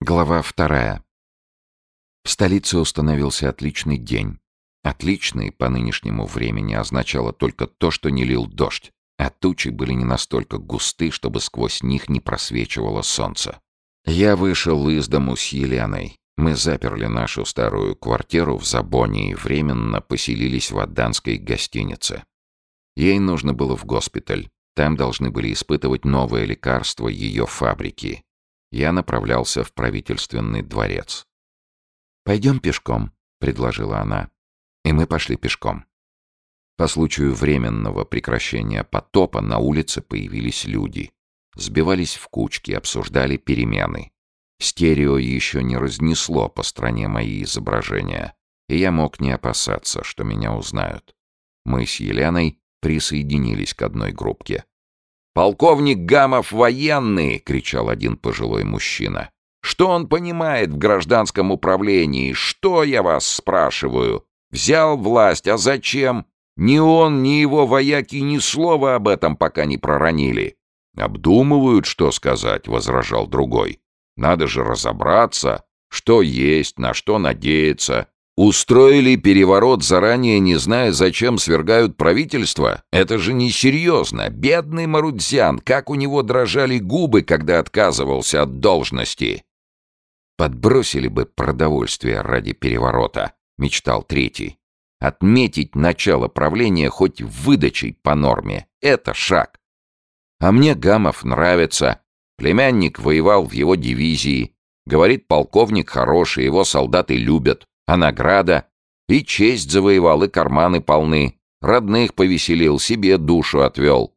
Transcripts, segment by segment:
Глава вторая. В столице установился отличный день. Отличный по нынешнему времени означало только то, что не лил дождь, а тучи были не настолько густы, чтобы сквозь них не просвечивало солнце. Я вышел из дому с Еленой. Мы заперли нашу старую квартиру в Забоне и временно поселились в Адданской гостинице. Ей нужно было в госпиталь. Там должны были испытывать новое лекарство ее фабрики, я направлялся в правительственный дворец. «Пойдем пешком», — предложила она. И мы пошли пешком. По случаю временного прекращения потопа на улице появились люди. Сбивались в кучки, обсуждали перемены. Стерео еще не разнесло по стране мои изображения, и я мог не опасаться, что меня узнают. Мы с Еленой присоединились к одной группке. «Полковник Гамов военный!» — кричал один пожилой мужчина. «Что он понимает в гражданском управлении? Что, я вас спрашиваю? Взял власть, а зачем? Ни он, ни его вояки ни слова об этом пока не проронили». «Обдумывают, что сказать», — возражал другой. «Надо же разобраться, что есть, на что надеяться, Устроили переворот, заранее не зная, зачем свергают правительство? Это же несерьезно. Бедный Марудзян, как у него дрожали губы, когда отказывался от должности. Подбросили бы продовольствие ради переворота, мечтал третий. Отметить начало правления хоть выдачей по норме. Это шаг. А мне Гамов нравится. Племянник воевал в его дивизии. Говорит, полковник хороший, его солдаты любят а награда? И честь завоевал, и карманы полны. Родных повеселил, себе душу отвел.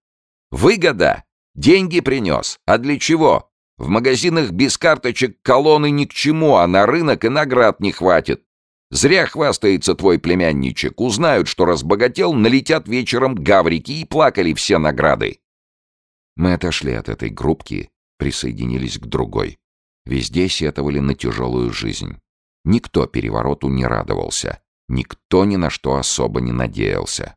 Выгода! Деньги принес. А для чего? В магазинах без карточек колонны ни к чему, а на рынок и наград не хватит. Зря хвастается твой племянничек. Узнают, что разбогател, налетят вечером гаврики и плакали все награды. Мы отошли от этой группки, присоединились к другой. Везде сетовали на тяжелую жизнь. Никто перевороту не радовался, никто ни на что особо не надеялся.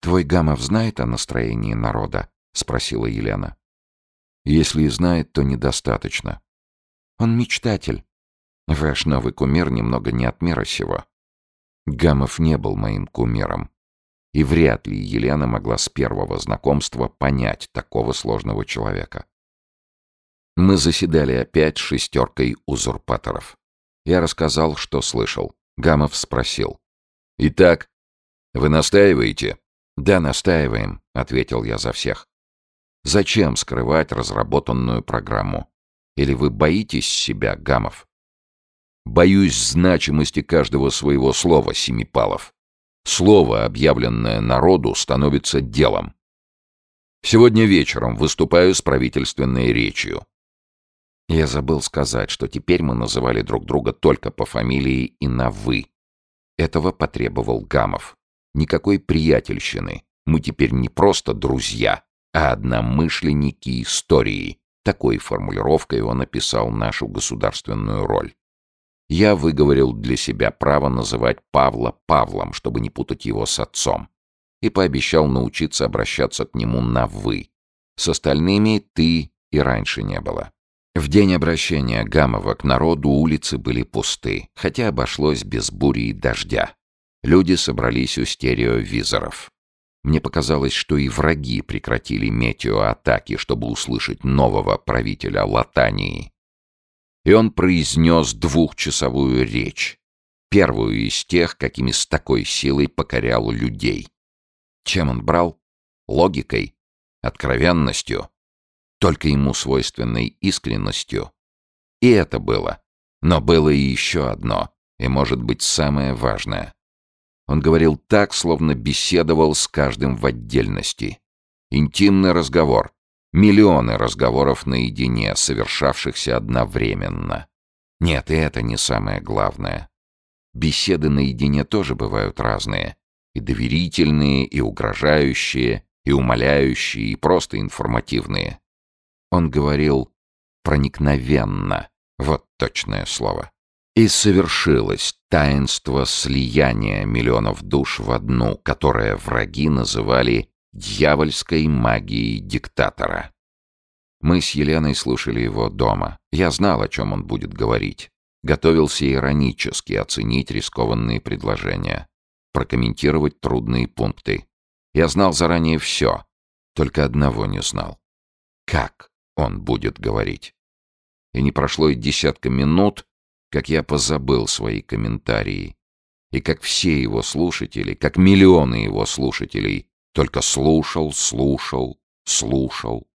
«Твой Гамов знает о настроении народа?» — спросила Елена. «Если и знает, то недостаточно. Он мечтатель. Ваш новый кумир немного не от мира сего. Гамов не был моим кумиром. И вряд ли Елена могла с первого знакомства понять такого сложного человека. Мы заседали опять шестеркой узурпаторов. Я рассказал, что слышал. Гамов спросил. «Итак, вы настаиваете?» «Да, настаиваем», — ответил я за всех. «Зачем скрывать разработанную программу? Или вы боитесь себя, Гамов?» «Боюсь значимости каждого своего слова, Семипалов. Слово, объявленное народу, становится делом. Сегодня вечером выступаю с правительственной речью. Я забыл сказать, что теперь мы называли друг друга только по фамилии и на «вы». Этого потребовал Гамов. Никакой приятельщины. Мы теперь не просто друзья, а одномышленники истории. Такой формулировкой он описал нашу государственную роль. Я выговорил для себя право называть Павла Павлом, чтобы не путать его с отцом, и пообещал научиться обращаться к нему на «вы». С остальными «ты» и раньше не было. В день обращения Гамова к народу улицы были пусты, хотя обошлось без бури и дождя. Люди собрались у стереовизоров. Мне показалось, что и враги прекратили метеоатаки, чтобы услышать нового правителя Латании. И он произнес двухчасовую речь, первую из тех, какими с такой силой покорял людей. Чем он брал? Логикой? Откровенностью? Только ему свойственной искренностью. И это было. Но было и еще одно, и, может быть, самое важное. Он говорил так, словно беседовал с каждым в отдельности. Интимный разговор. Миллионы разговоров наедине, совершавшихся одновременно. Нет, и это не самое главное. Беседы наедине тоже бывают разные. И доверительные, и угрожающие, и умоляющие, и просто информативные. Он говорил проникновенно, вот точное слово. И совершилось таинство слияния миллионов душ в одну, которое враги называли дьявольской магией диктатора. Мы с Еленой слушали его дома. Я знал, о чем он будет говорить. Готовился иронически оценить рискованные предложения, прокомментировать трудные пункты. Я знал заранее все, только одного не знал. Как он будет говорить? И не прошло и десятка минут, как я позабыл свои комментарии. И как все его слушатели, как миллионы его слушателей, только слушал, слушал, слушал.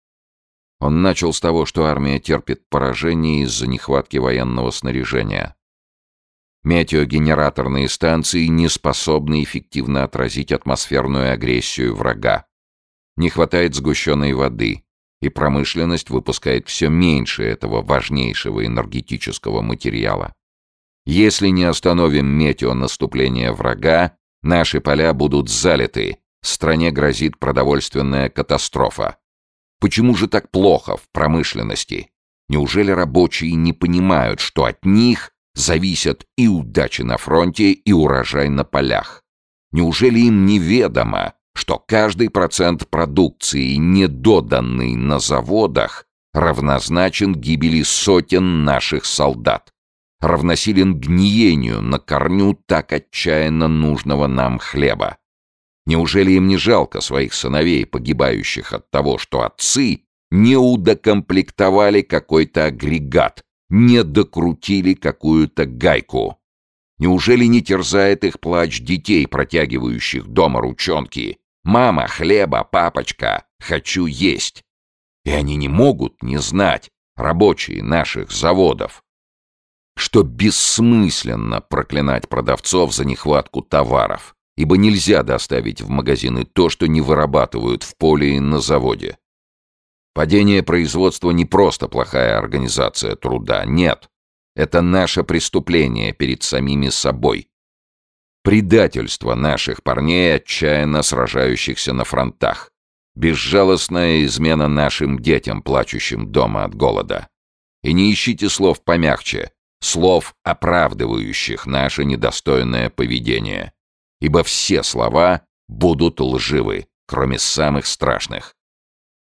Он начал с того, что армия терпит поражение из-за нехватки военного снаряжения. Метеогенераторные станции не способны эффективно отразить атмосферную агрессию врага. Не хватает сгущенной воды, и промышленность выпускает все меньше этого важнейшего энергетического материала. Если не остановим метеонаступление врага, наши поля будут залиты, стране грозит продовольственная катастрофа. Почему же так плохо в промышленности? Неужели рабочие не понимают, что от них зависят и удачи на фронте, и урожай на полях? Неужели им неведомо, что каждый процент продукции, недоданный на заводах, равнозначен гибели сотен наших солдат? равносилен гниению на корню так отчаянно нужного нам хлеба. Неужели им не жалко своих сыновей, погибающих от того, что отцы не удокомплектовали какой-то агрегат, не докрутили какую-то гайку? Неужели не терзает их плач детей, протягивающих дома ручонки? «Мама, хлеба, папочка, хочу есть!» И они не могут не знать, рабочие наших заводов, что бессмысленно проклинать продавцов за нехватку товаров ибо нельзя доставить в магазины то, что не вырабатывают в поле и на заводе. Падение производства не просто плохая организация труда, нет. Это наше преступление перед самими собой. Предательство наших парней, отчаянно сражающихся на фронтах. Безжалостная измена нашим детям, плачущим дома от голода. И не ищите слов помягче, слов, оправдывающих наше недостойное поведение ибо все слова будут лживы, кроме самых страшных.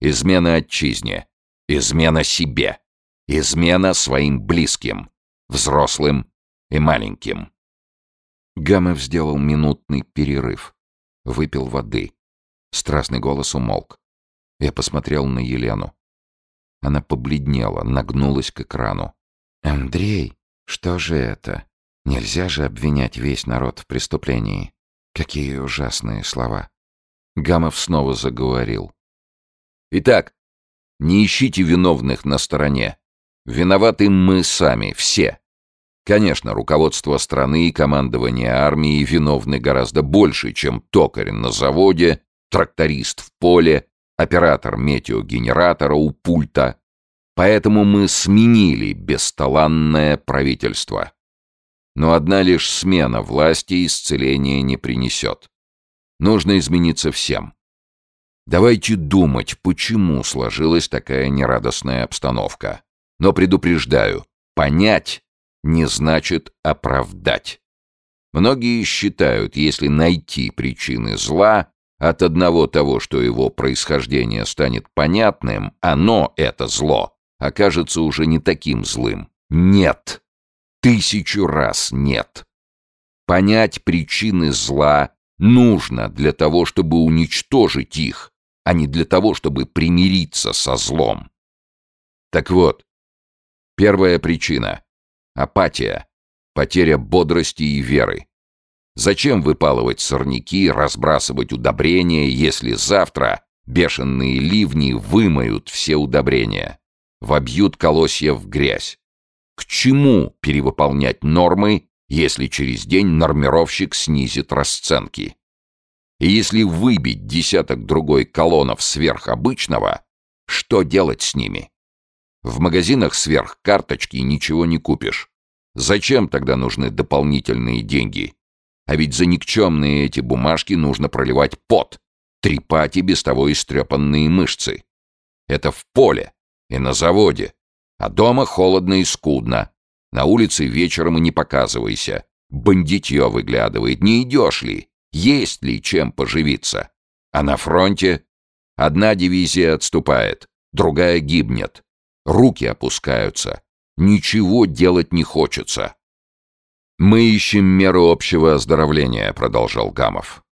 Измена отчизне, измена себе, измена своим близким, взрослым и маленьким. Гамов сделал минутный перерыв, выпил воды. Страстный голос умолк. Я посмотрел на Елену. Она побледнела, нагнулась к экрану. «Андрей, что же это? Нельзя же обвинять весь народ в преступлении. Какие ужасные слова. Гамов снова заговорил. Итак, не ищите виновных на стороне. Виноваты мы сами, все. Конечно, руководство страны и командование армии виновны гораздо больше, чем токарь на заводе, тракторист в поле, оператор метеогенератора у пульта. Поэтому мы сменили бесталанное правительство. Но одна лишь смена власти исцеления не принесет. Нужно измениться всем. Давайте думать, почему сложилась такая нерадостная обстановка. Но предупреждаю, понять не значит оправдать. Многие считают, если найти причины зла, от одного того, что его происхождение станет понятным, оно, это зло, окажется уже не таким злым. Нет! Тысячу раз нет. Понять причины зла нужно для того, чтобы уничтожить их, а не для того, чтобы примириться со злом. Так вот, первая причина — апатия, потеря бодрости и веры. Зачем выпалывать сорняки, разбрасывать удобрения, если завтра бешеные ливни вымоют все удобрения, вобьют колосья в грязь? К чему перевыполнять нормы, если через день нормировщик снизит расценки? И если выбить десяток другой колоннов сверх обычного, что делать с ними? В магазинах сверх карточки ничего не купишь. Зачем тогда нужны дополнительные деньги? А ведь за никчемные эти бумажки нужно проливать пот, трепать и без того истрепанные мышцы. Это в поле и на заводе, а дома холодно и скудно. На улице вечером и не показывайся. Бандитье выглядывает. Не идешь ли? Есть ли чем поживиться? А на фронте? Одна дивизия отступает. другая гибнет. Руки опускаются. Ничего делать не хочется. «Мы ищем меры общего оздоровления», — продолжал Гамов.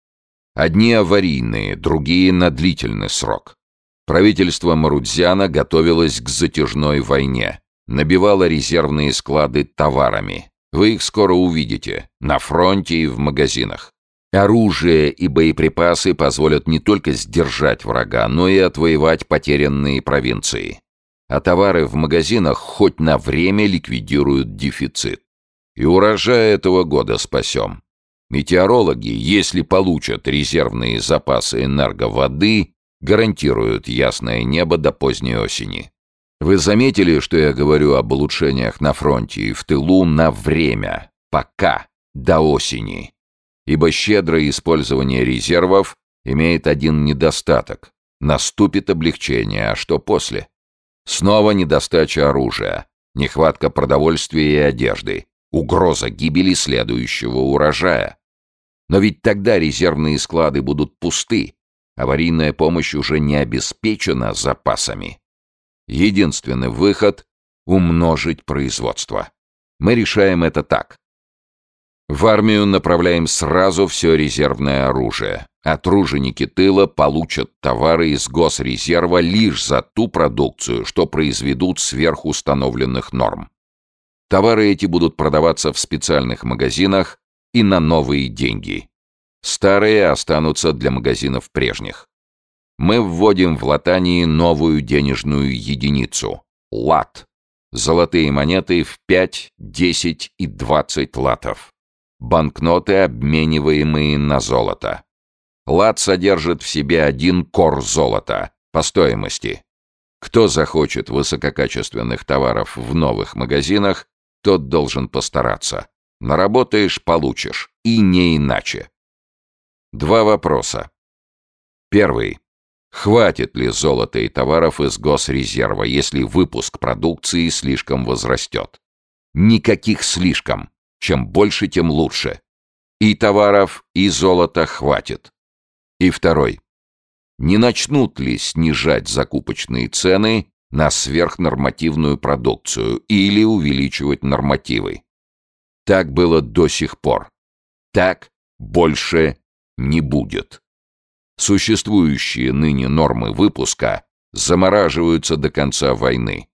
«Одни аварийные, другие на длительный срок. Правительство Марудзяна готовилось к затяжной войне, набивало резервные склады товарами. Вы их скоро увидите, на фронте и в магазинах. Оружие и боеприпасы позволят не только сдержать врага, но и отвоевать потерянные провинции. А товары в магазинах хоть на время ликвидируют дефицит. И урожай этого года спасем. Метеорологи, если получат резервные запасы энерговоды, гарантируют ясное небо до поздней осени. Вы заметили, что я говорю об улучшениях на фронте и в тылу на время, пока, до осени? ибо щедрое использование резервов имеет один недостаток. Наступит облегчение, а что после? Снова недостача оружия, нехватка продовольствия и одежды, угроза гибели следующего урожая. Но ведь тогда резервные склады будут пусты, аварийная помощь уже не обеспечена запасами. Единственный выход — умножить производство. Мы решаем это так. В армию направляем сразу все резервное оружие, а труженики тыла получат товары из госрезерва лишь за ту продукцию, что произведут сверх установленных норм. Товары эти будут продаваться в специальных магазинах и на новые деньги. Старые останутся для магазинов прежних. Мы вводим в латании новую денежную единицу – лат. Золотые монеты в 5, 10 и 20 латов банкноты, обмениваемые на золото. Лад содержит в себе один кор золота по стоимости. Кто захочет высококачественных товаров в новых магазинах, тот должен постараться. Наработаешь — получишь, и не иначе. Два вопроса. Первый. Хватит ли золота и товаров из госрезерва, если выпуск продукции слишком возрастет? Никаких слишком. Чем больше, тем лучше. И товаров, и золота хватит. И второй. Не начнут ли снижать закупочные цены на сверхнормативную продукцию или увеличивать нормативы? Так было до сих пор. Так больше не будет. Существующие ныне нормы выпуска замораживаются до конца войны.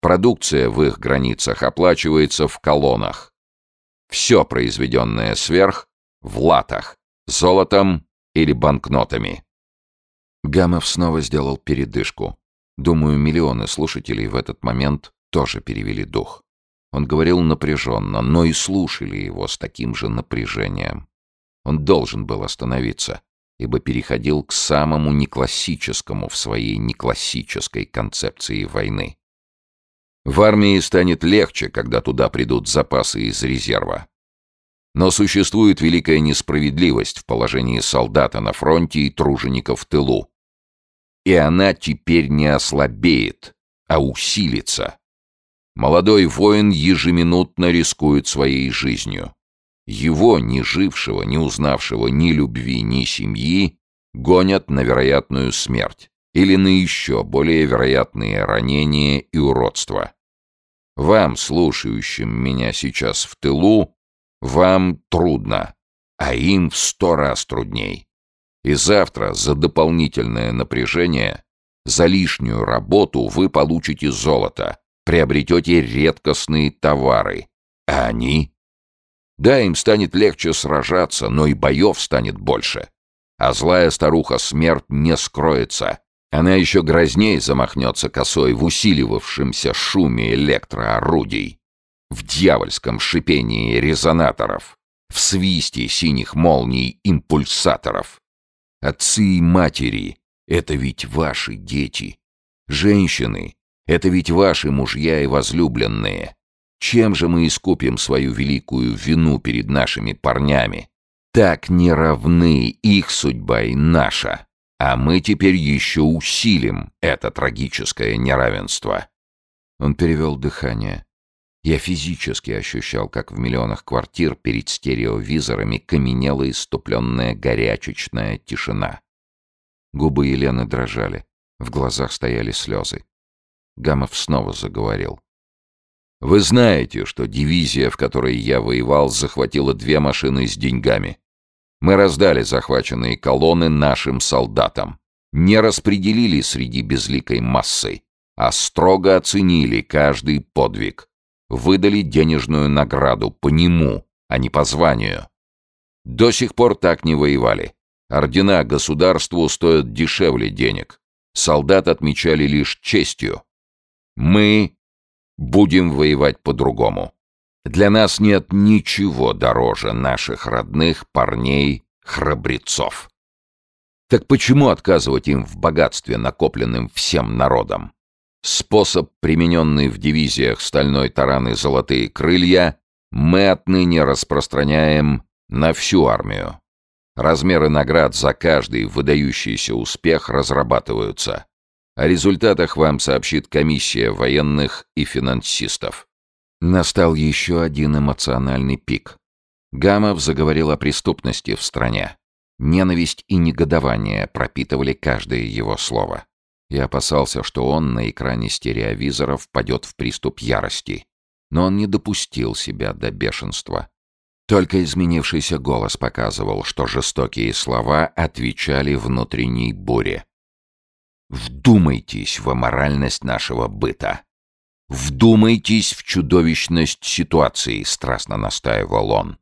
Продукция в их границах оплачивается в колоннах. Все произведенное сверх в латах, золотом или банкнотами. Гамов снова сделал передышку. Думаю, миллионы слушателей в этот момент тоже перевели дух. Он говорил напряженно, но и слушали его с таким же напряжением. Он должен был остановиться, ибо переходил к самому неклассическому в своей неклассической концепции войны. В армии станет легче, когда туда придут запасы из резерва. Но существует великая несправедливость в положении солдата на фронте и труженика в тылу. И она теперь не ослабеет, а усилится. Молодой воин ежеминутно рискует своей жизнью. Его, не жившего, не узнавшего ни любви, ни семьи, гонят на вероятную смерть или на еще более вероятные ранения и уродства. Вам, слушающим меня сейчас в тылу, вам трудно, а им в сто раз трудней. И завтра за дополнительное напряжение, за лишнюю работу вы получите золото, приобретете редкостные товары. А они? Да, им станет легче сражаться, но и боев станет больше. А злая старуха смерть не скроется, она еще грозней замахнется косой в усиливавшемся шуме электроорудий, в дьявольском шипении резонаторов, в свисте синих молний импульсаторов. Отцы и матери — это ведь ваши дети. Женщины — это ведь ваши мужья и возлюбленные. Чем же мы искупим свою великую вину перед нашими парнями? Так не равны их судьба и наша. А мы теперь еще усилим это трагическое неравенство. Он перевел дыхание. Я физически ощущал, как в миллионах квартир перед стереовизорами каменела иступленная горячечная тишина. Губы Елены дрожали. В глазах стояли слезы. Гамов снова заговорил. «Вы знаете, что дивизия, в которой я воевал, захватила две машины с деньгами. Мы раздали захваченные колонны нашим солдатам. Не распределили среди безликой массы, а строго оценили каждый подвиг. Выдали денежную награду по нему, а не по званию. До сих пор так не воевали. Ордена государству стоят дешевле денег. Солдат отмечали лишь честью. Мы будем воевать по-другому. Для нас нет ничего дороже наших родных парней, храбрецов. Так почему отказывать им в богатстве, накопленным всем народом? Способ, примененный в дивизиях «Стальной таран» и «Золотые крылья», мы отныне распространяем на всю армию. Размеры наград за каждый выдающийся успех разрабатываются. О результатах вам сообщит комиссия военных и финансистов. Настал еще один эмоциональный пик. Гамов заговорил о преступности в стране. Ненависть и негодование пропитывали каждое его слово. Я опасался, что он на экране стереовизора впадет в приступ ярости. Но он не допустил себя до бешенства. Только изменившийся голос показывал, что жестокие слова отвечали внутренней буре. «Вдумайтесь в аморальность нашего быта. «Вдумайтесь в чудовищность ситуации», — страстно настаивал он.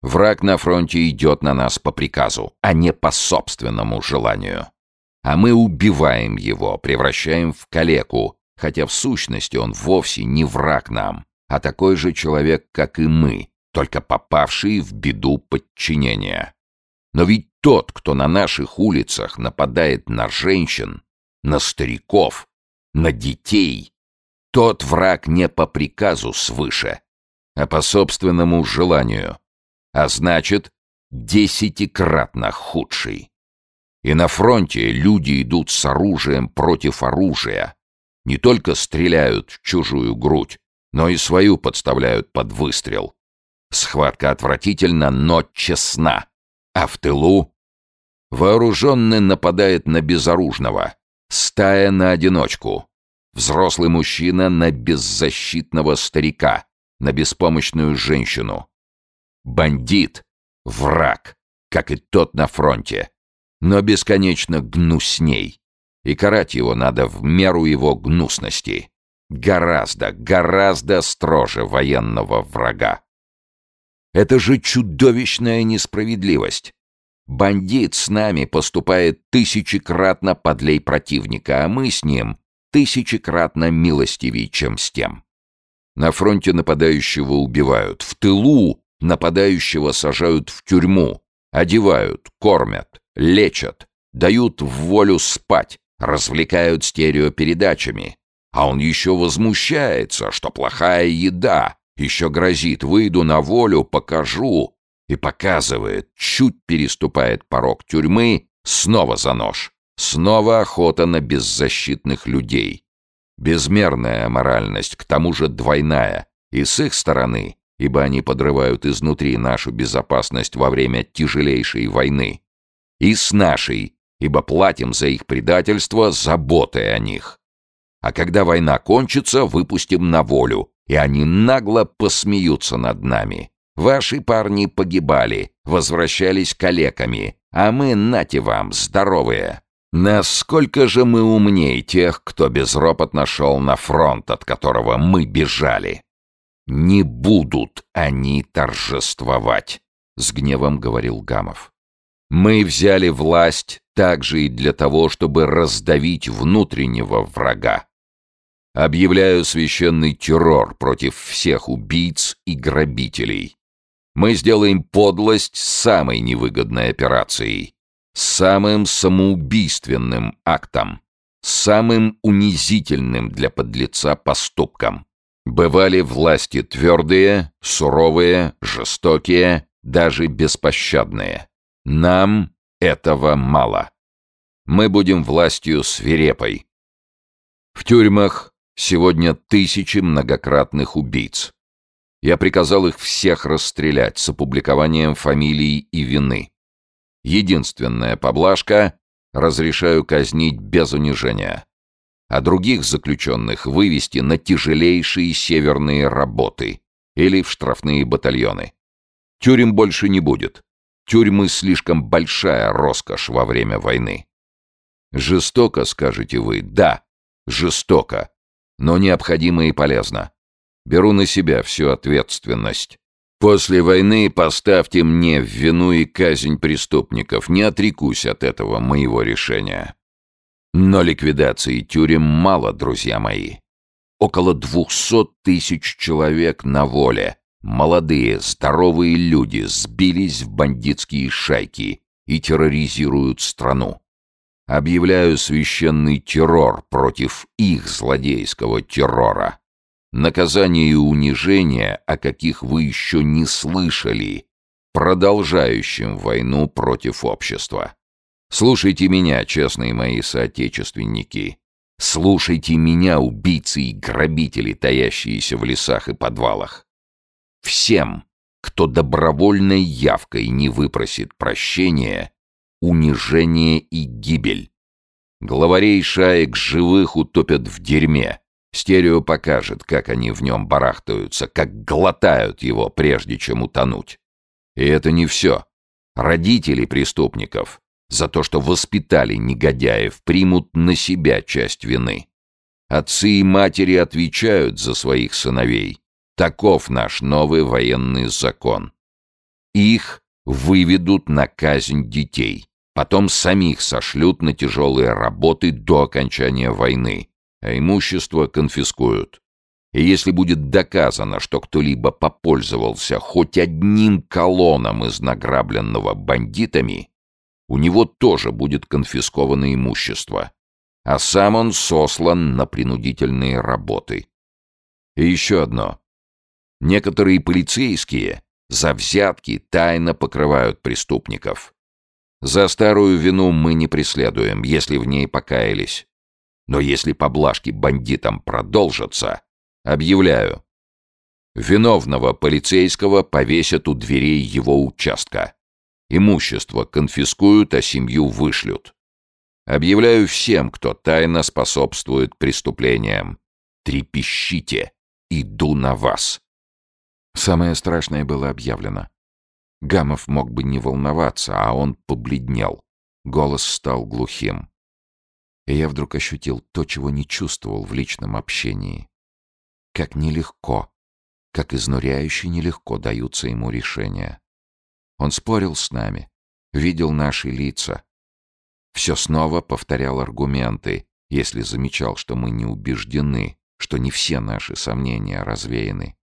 «Враг на фронте идет на нас по приказу, а не по собственному желанию. А мы убиваем его, превращаем в калеку, хотя в сущности он вовсе не враг нам, а такой же человек, как и мы, только попавший в беду подчинения. Но ведь тот, кто на наших улицах нападает на женщин, на стариков, на детей — тот враг не по приказу свыше, а по собственному желанию, а значит, десятикратно худший. И на фронте люди идут с оружием против оружия. Не только стреляют в чужую грудь, но и свою подставляют под выстрел. Схватка отвратительна, но честна. А в тылу вооруженный нападает на безоружного, стая на одиночку. Взрослый мужчина на беззащитного старика, на беспомощную женщину. Бандит — враг, как и тот на фронте, но бесконечно гнусней. И карать его надо в меру его гнусности. Гораздо, гораздо строже военного врага. Это же чудовищная несправедливость. Бандит с нами поступает тысячекратно подлей противника, а мы с ним тысячекратно милостивей, чем с тем. На фронте нападающего убивают, в тылу нападающего сажают в тюрьму, одевают, кормят, лечат, дают в волю спать, развлекают стереопередачами. А он еще возмущается, что плохая еда, еще грозит, выйду на волю, покажу. И показывает, чуть переступает порог тюрьмы, снова за нож. Снова охота на беззащитных людей. Безмерная моральность, к тому же двойная, и с их стороны, ибо они подрывают изнутри нашу безопасность во время тяжелейшей войны, и с нашей, ибо платим за их предательство заботой о них. А когда война кончится, выпустим на волю, и они нагло посмеются над нами. Ваши парни погибали, возвращались калеками, а мы, нате вам, здоровые. Насколько же мы умней тех, кто безропотно шел на фронт, от которого мы бежали? Не будут они торжествовать, с гневом говорил Гамов. Мы взяли власть также и для того, чтобы раздавить внутреннего врага. Объявляю священный террор против всех убийц и грабителей. Мы сделаем подлость самой невыгодной операцией самым самоубийственным актом, самым унизительным для подлеца поступком. Бывали власти твердые, суровые, жестокие, даже беспощадные. Нам этого мало. Мы будем властью свирепой. В тюрьмах сегодня тысячи многократных убийц. Я приказал их всех расстрелять с опубликованием фамилий и вины. Единственная поблажка — разрешаю казнить без унижения, а других заключенных вывести на тяжелейшие северные работы или в штрафные батальоны. Тюрем больше не будет. Тюрьмы слишком большая роскошь во время войны. Жестоко, скажете вы, да, жестоко, но необходимо и полезно. Беру на себя всю ответственность. После войны поставьте мне в вину и казнь преступников, не отрекусь от этого моего решения. Но ликвидации тюрем мало, друзья мои. Около двухсот тысяч человек на воле, молодые, здоровые люди сбились в бандитские шайки и терроризируют страну. Объявляю священный террор против их злодейского террора. Наказание и унижение, о каких вы еще не слышали, продолжающим войну против общества. Слушайте меня, честные мои соотечественники. Слушайте меня, убийцы и грабители, таящиеся в лесах и подвалах. Всем, кто добровольной явкой не выпросит прощения, унижение и гибель. Главарей шаек живых утопят в дерьме. Стерео покажет, как они в нем барахтаются, как глотают его, прежде чем утонуть. И это не все. Родители преступников за то, что воспитали негодяев, примут на себя часть вины. Отцы и матери отвечают за своих сыновей. Таков наш новый военный закон. Их выведут на казнь детей. Потом самих сошлют на тяжелые работы до окончания войны, а имущество конфискуют. И если будет доказано, что кто-либо попользовался хоть одним колонном из награбленного бандитами, у него тоже будет конфисковано имущество, а сам он сослан на принудительные работы. И еще одно. Некоторые полицейские за взятки тайно покрывают преступников. За старую вину мы не преследуем, если в ней покаялись. Но если поблажки бандитам продолжатся, объявляю. Виновного полицейского повесят у дверей его участка. Имущество конфискуют, а семью вышлют. Объявляю всем, кто тайно способствует преступлениям. Трепещите. Иду на вас. Самое страшное было объявлено. Гамов мог бы не волноваться, а он побледнел. Голос стал глухим. И я вдруг ощутил то, чего не чувствовал в личном общении. Как нелегко, как изнуряюще нелегко даются ему решения. Он спорил с нами, видел наши лица. Все снова повторял аргументы, если замечал, что мы не убеждены, что не все наши сомнения развеяны.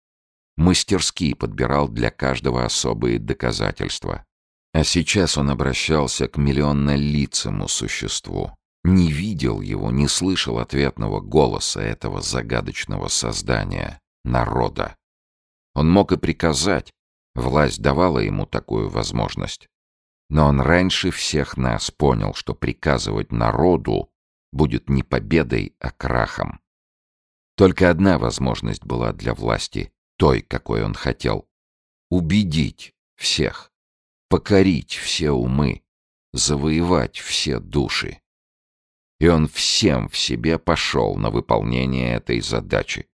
Мастерски подбирал для каждого особые доказательства. А сейчас он обращался к миллионнолицему существу. Не видел его, не слышал ответного голоса этого загадочного создания, народа. Он мог и приказать, Власть давала ему такую возможность. Но он раньше всех нас понял, что приказывать народу будет не победой, а крахом. Только одна возможность была для власти, той, какой он хотел. Убедить всех, покорить все умы, завоевать все души. И он всем в себе пошел на выполнение этой задачи.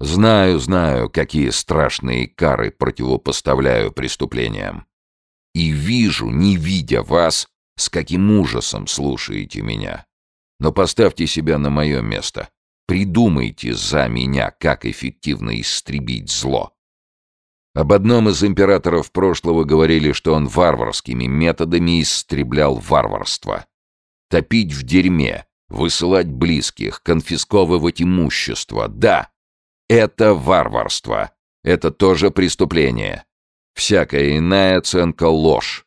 Знаю, знаю, какие страшные кары противопоставляю преступлениям. И вижу, не видя вас, с каким ужасом слушаете меня. Но поставьте себя на мое место. Придумайте за меня, как эффективно истребить зло. Об одном из императоров прошлого говорили, что он варварскими методами истреблял варварство. Топить в дерьме, высылать близких, конфисковывать имущество. Да, это варварство. Это тоже преступление. Всякая иная оценка — ложь.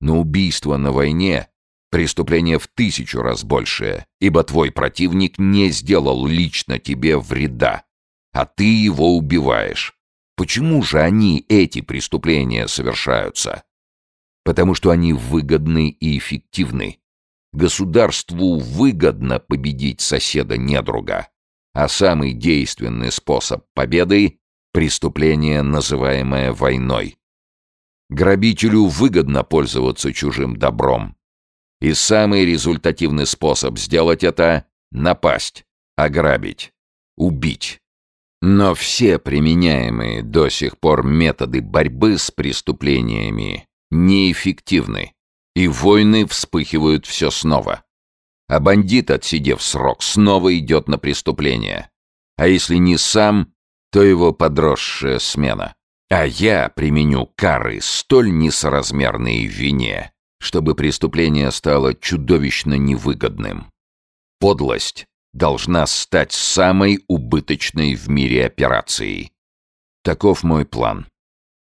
Но убийство на войне — преступление в тысячу раз большее, ибо твой противник не сделал лично тебе вреда, а ты его убиваешь. Почему же они, эти преступления, совершаются? Потому что они выгодны и эффективны. Государству выгодно победить соседа-недруга а самый действенный способ победы — преступление, называемое войной. Грабителю выгодно пользоваться чужим добром. И самый результативный способ сделать это — напасть, ограбить, убить. Но все применяемые до сих пор методы борьбы с преступлениями неэффективны, и войны вспыхивают все снова. А бандит, отсидев срок, снова идет на преступление. А если не сам, то его подросшая смена. А я применю кары столь несоразмерные вине, чтобы преступление стало чудовищно невыгодным. Подлость должна стать самой убыточной в мире операцией. Таков мой план.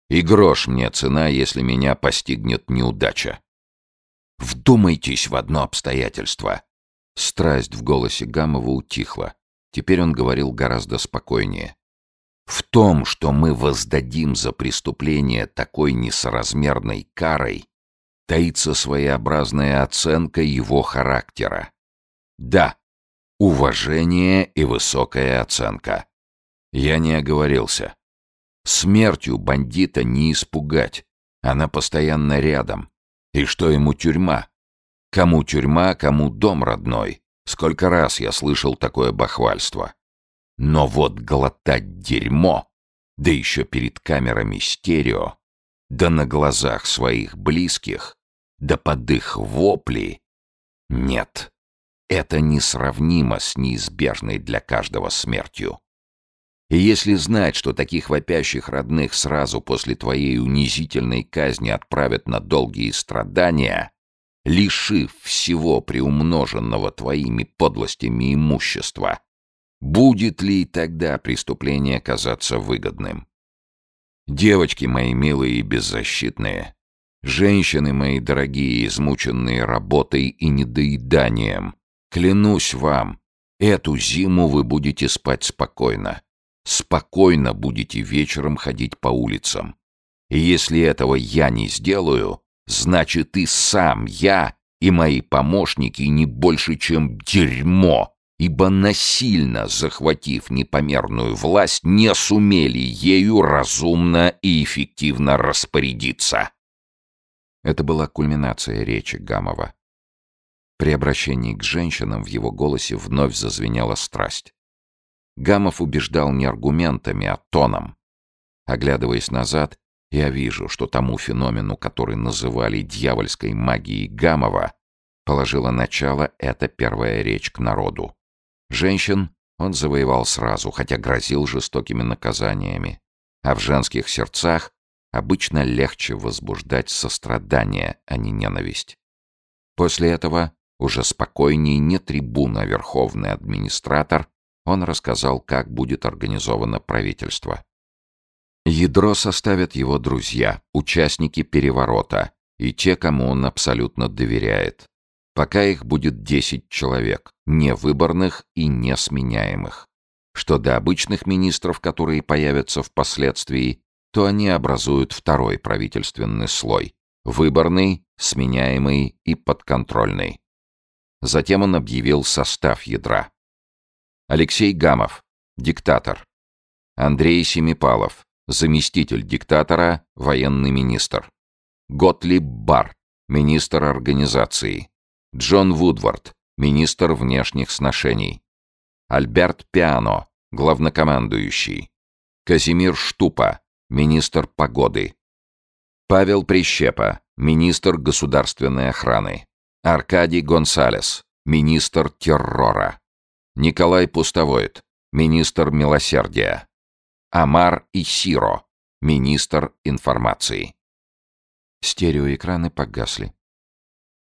И грош мне цена, если меня постигнет неудача. Вдумайтесь в одно обстоятельство. Страсть в голосе Гамова утихла. Теперь он говорил гораздо спокойнее. В том, что мы воздадим за преступление такой несоразмерной карой, таится своеобразная оценка его характера. Да, уважение и высокая оценка. Я не оговорился. Смертью бандита не испугать. Она постоянно рядом. И что ему тюрьма? Кому тюрьма, кому дом родной. Сколько раз я слышал такое бахвальство. Но вот глотать дерьмо, да еще перед камерами стерео, да на глазах своих близких, да под их вопли... Нет, это несравнимо с неизбежной для каждого смертью. И если знать, что таких вопящих родных сразу после твоей унизительной казни отправят на долгие страдания, лишив всего приумноженного твоими подлостями имущества, Будет ли тогда преступление казаться выгодным? Девочки мои милые и беззащитные, женщины мои дорогие, измученные работой и недоеданием, клянусь вам, эту зиму вы будете спать спокойно. Спокойно будете вечером ходить по улицам. И если этого я не сделаю, значит и сам я и мои помощники не больше, чем дерьмо, ибо насильно захватив непомерную власть, не сумели ею разумно и эффективно распорядиться. Это была кульминация речи Гамова. При обращении к женщинам в его голосе вновь зазвенела страсть. Гамов убеждал не аргументами, а тоном. Оглядываясь назад, я вижу, что тому феномену, который называли дьявольской магией Гамова, положила начало эта первая речь к народу. Женщин он завоевал сразу, хотя грозил жестокими наказаниями. А в женских сердцах обычно легче возбуждать сострадание, а не ненависть. После этого, уже спокойнее, не трибун, а верховный администратор, он рассказал, как будет организовано правительство. Ядро составят его друзья, участники переворота и те, кому он абсолютно доверяет. Пока их будет 10 человек, невыборных и несменяемых. Что до обычных министров, которые появятся впоследствии, то они образуют второй правительственный слой – выборный, сменяемый и подконтрольный. Затем он объявил состав ядра. Алексей Гамов – диктатор. Андрей Семипалов – заместитель диктатора, военный министр. Готлиб Бар – министр организации. Джон Вудвард, министр внешних сношений. Альберт Пиано, главнокомандующий. Казимир Штупа, министр погоды. Павел Прищепа, министр государственной охраны. Аркадий Гонсалес, министр террора. Николай Пустовоид, министр милосердия. Амар Исиро, министр информации. Стереоэкраны погасли.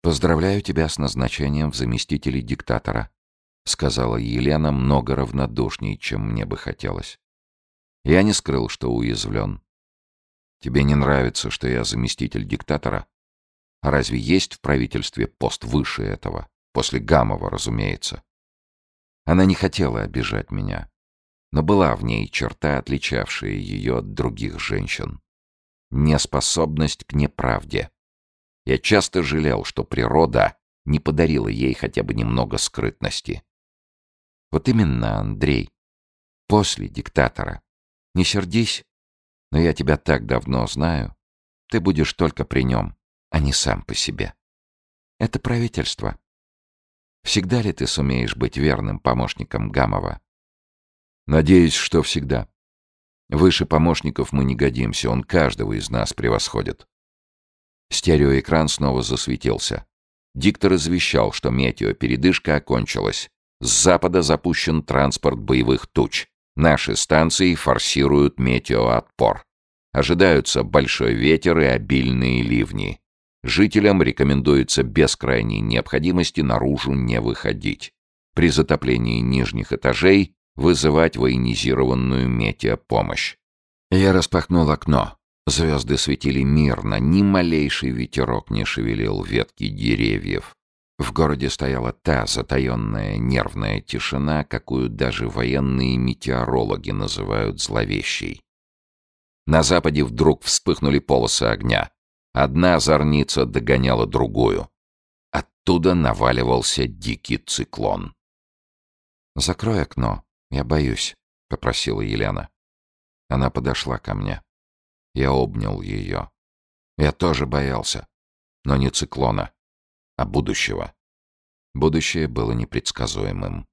«Поздравляю тебя с назначением в заместителей диктатора», — сказала Елена много равнодушней, чем мне бы хотелось. Я не скрыл, что уязвлен. «Тебе не нравится, что я заместитель диктатора? Разве есть в правительстве пост выше этого? После Гамова, разумеется». Она не хотела обижать меня, но была в ней черта, отличавшая ее от других женщин. Неспособность к неправде. Я часто жалел, что природа не подарила ей хотя бы немного скрытности. Вот именно, Андрей. После диктатора. Не сердись, но я тебя так давно знаю. Ты будешь только при нем, а не сам по себе. Это правительство. Всегда ли ты сумеешь быть верным помощником Гамова? Надеюсь, что всегда. Выше помощников мы не годимся, он каждого из нас превосходит. Стереоэкран снова засветился. Диктор извещал, что метеопередышка окончилась. С запада запущен транспорт боевых туч. Наши станции форсируют метеоотпор. Ожидаются большой ветер и обильные ливни. Жителям рекомендуется без крайней необходимости наружу не выходить. При затоплении нижних этажей вызывать военизированную метеопомощь. Я распахнул окно. Звезды светили мирно, ни малейший ветерок не шевелил ветки деревьев. В городе стояла та затаенная нервная тишина, какую даже военные метеорологи называют зловещей. На западе вдруг вспыхнули полосы огня. Одна зорница догоняла другую. Оттуда наваливался дикий циклон. «Закрой окно, я боюсь», — попросила Елена. Она подошла ко мне. Я обнял ее. Я тоже боялся, но не циклона, а будущего. Будущее было непредсказуемым.